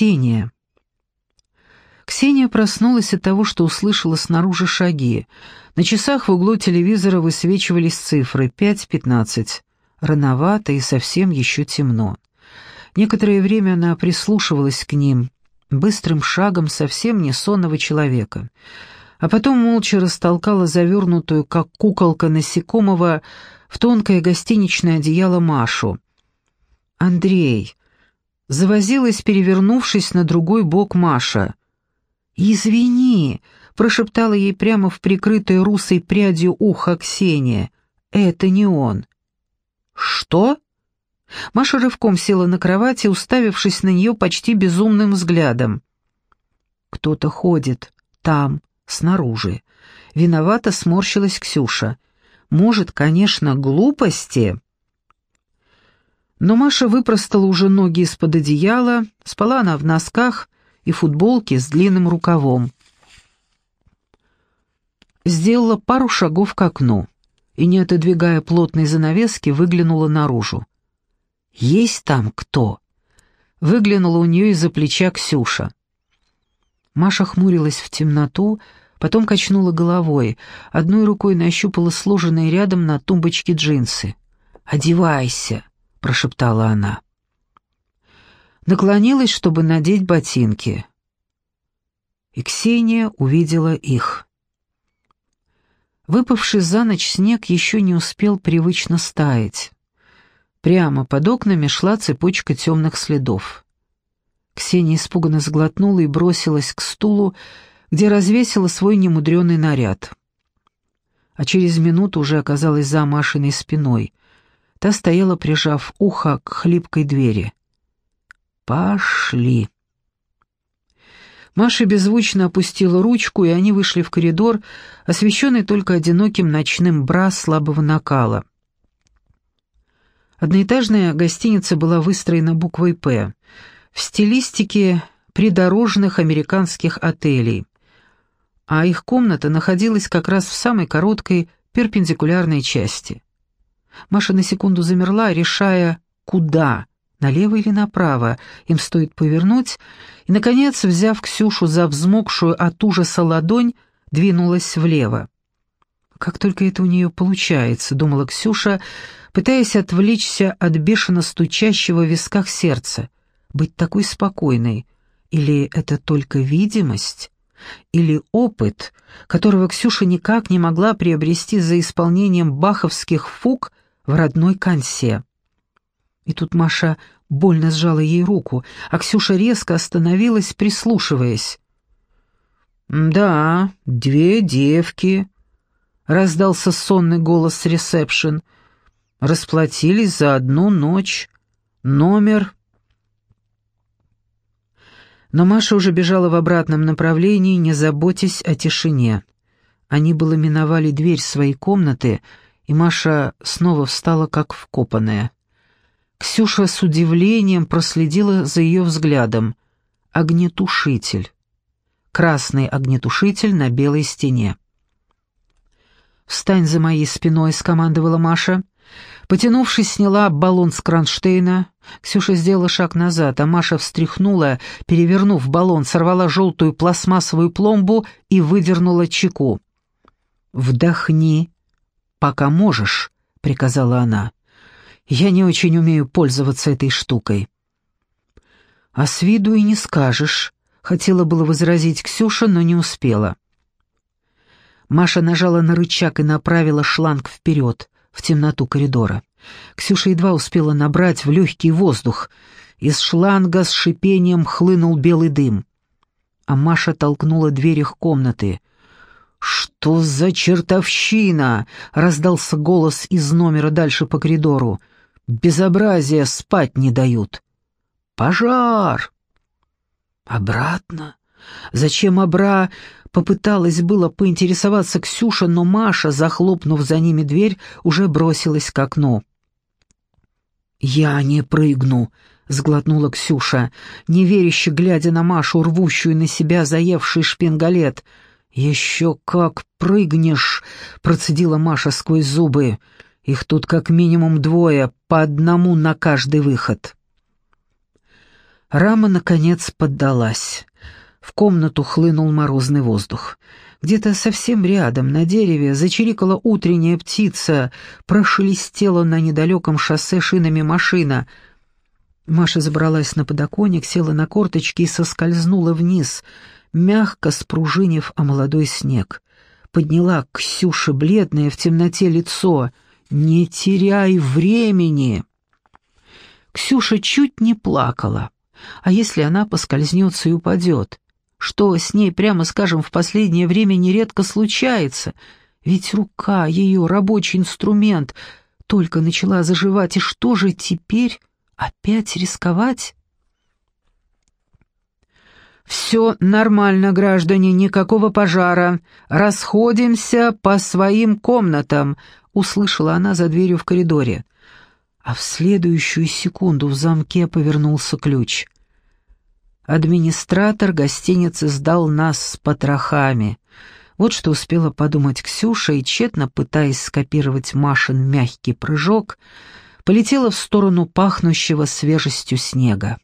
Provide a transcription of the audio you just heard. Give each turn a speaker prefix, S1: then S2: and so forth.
S1: Ксения. Ксения проснулась от того, что услышала снаружи шаги. На часах в углу телевизора высвечивались цифры 5.15. Рановато и совсем еще темно. Некоторое время она прислушивалась к ним, быстрым шагом совсем не сонного человека, а потом молча растолкала завернутую, как куколка насекомого, в тонкое гостиничное одеяло Машу. «Андрей!» Завозилась, перевернувшись на другой бок Маша. «Извини!» — прошептала ей прямо в прикрытое русой прядью ухо Ксения. «Это не он». «Что?» Маша рывком села на кровати, уставившись на нее почти безумным взглядом. «Кто-то ходит. Там, снаружи». Виновато сморщилась Ксюша. «Может, конечно, глупости...» Но Маша выпростала уже ноги из-под одеяла, спала она в носках и футболке с длинным рукавом. Сделала пару шагов к окну и, не отодвигая плотной занавески, выглянула наружу. «Есть там кто?» Выглянула у нее из-за плеча Ксюша. Маша хмурилась в темноту, потом качнула головой, одной рукой нащупала сложенные рядом на тумбочке джинсы. «Одевайся!» — прошептала она. Наклонилась, чтобы надеть ботинки. И Ксения увидела их. Выпавший за ночь снег еще не успел привычно стаять. Прямо под окнами шла цепочка темных следов. Ксения испуганно сглотнула и бросилась к стулу, где развесила свой немудренный наряд. А через минуту уже оказалась за Машиной спиной. Та стояла, прижав ухо к хлипкой двери. «Пошли». Маша беззвучно опустила ручку, и они вышли в коридор, освещенный только одиноким ночным бра слабого накала. Одноэтажная гостиница была выстроена буквой «П» в стилистике придорожных американских отелей, а их комната находилась как раз в самой короткой перпендикулярной части. Маша на секунду замерла, решая, куда, налево или направо им стоит повернуть, и, наконец, взяв Ксюшу за взмокшую от ужаса ладонь, двинулась влево. «Как только это у нее получается», — думала Ксюша, пытаясь отвлечься от бешено стучащего в висках сердца. «Быть такой спокойной. Или это только видимость?» Или опыт, которого Ксюша никак не могла приобрести за исполнением баховских фуг в родной консе. И тут Маша больно сжала ей руку, а Ксюша резко остановилась, прислушиваясь. «Да, две девки», — раздался сонный голос с ресепшн. «Расплатились за одну ночь. Номер...» Но Маша уже бежала в обратном направлении, не заботясь о тишине. Они было миновали дверь своей комнаты, и Маша снова встала как вкопанная. Ксюша с удивлением проследила за ее взглядом. Огнетушитель. Красный огнетушитель на белой стене. «Встань за моей спиной», — скомандовала Маша. Потянувшись, сняла баллон с кронштейна. Ксюша сделала шаг назад, а Маша встряхнула, перевернув баллон, сорвала желтую пластмассовую пломбу и выдернула чеку. «Вдохни», «Пока можешь», — приказала она. «Я не очень умею пользоваться этой штукой». «А с виду и не скажешь», — хотела было возразить Ксюша, но не успела. Маша нажала на рычаг и направила шланг вперед, в темноту коридора. Ксюша едва успела набрать в легкий воздух. Из шланга с шипением хлынул белый дым. А Маша толкнула дверь их комнаты. «Что за чертовщина?» — раздался голос из номера дальше по коридору. «Безобразие, спать не дают». «Пожар!» «Обратно? Зачем Абра?» Попыталась было поинтересоваться Ксюша, но Маша, захлопнув за ними дверь, уже бросилась к окну. «Я не прыгну», — сглотнула Ксюша, неверяще глядя на Машу, рвущую на себя заевший шпингалет — «Еще как прыгнешь!» — процедила Маша сквозь зубы. «Их тут как минимум двое, по одному на каждый выход». Рама, наконец, поддалась. В комнату хлынул морозный воздух. Где-то совсем рядом, на дереве, зачирикала утренняя птица, прошелестела на недалеком шоссе шинами машина. Маша забралась на подоконник, села на корточки и соскользнула вниз, мягко спружинив о молодой снег. Подняла Ксюша бледное в темноте лицо. «Не теряй времени!» Ксюша чуть не плакала. А если она поскользнется и упадет? что с ней, прямо скажем, в последнее время нередко случается, ведь рука, ее рабочий инструмент, только начала заживать, и что же теперь опять рисковать? «Все нормально, граждане, никакого пожара. Расходимся по своим комнатам», — услышала она за дверью в коридоре. А в следующую секунду в замке повернулся ключ — Администратор гостиницы сдал нас с потрохами. Вот что успела подумать Ксюша и, тщетно пытаясь скопировать Машин мягкий прыжок, полетела в сторону пахнущего свежестью снега.